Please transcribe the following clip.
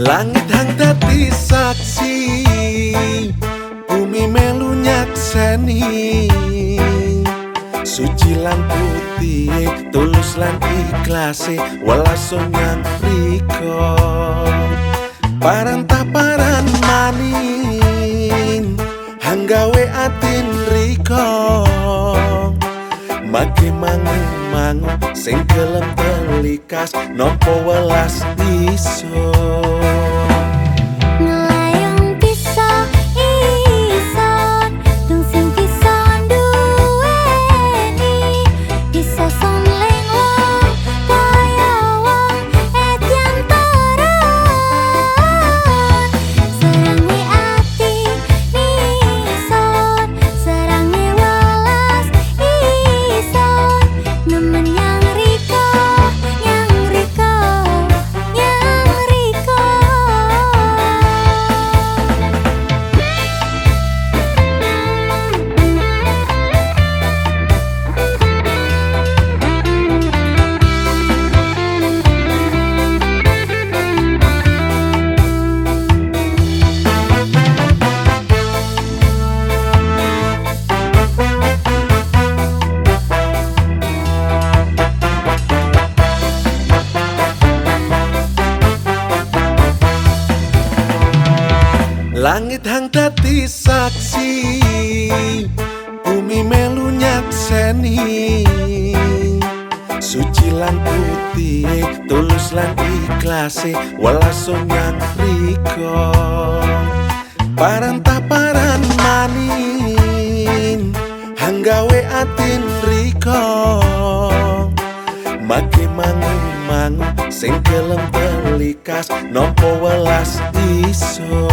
Langit hang dadi saksi Bumi melu nyakseni. Suci lan putih Tulus lan ikhlas Welaso nyang riko Paran taparan maning Hanggawe atin riko Maki mangu mangu Sing gelem telikas Nopo welas iso Langit hang dadi saksi Bumi melu nyakseni. Suci lan putih Tulus lan ikhlas Welaso nyang riko Paran taparan maning Hanggawe atin riko Maki mangu mangu Sing gelem telikas Nopo welas iso